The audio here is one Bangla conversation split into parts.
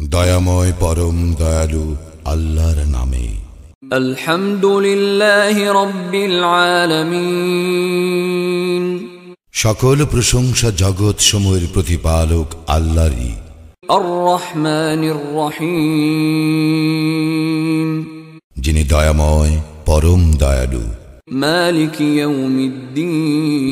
দয়াময় পরম দয়ালু আল্লাহর নামে। আলহামদুলিল্লাহি রব্বিল সকল প্রশংসা জগৎ সময়ের প্রতিপালক আল্লাহরই। যিনি দয়াময় পরম দয়ালু। মালিক ইয়াউমিদ্দিন।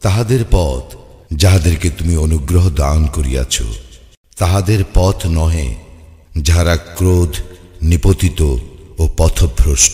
তাহাদের পথ যাহাদেরকে তুমি অনুগ্রহ দান করিয়াছ, তাহাদের পথ নহে যাহারা ক্রোধ, নিপতিত ও পথভ্রষ্ট।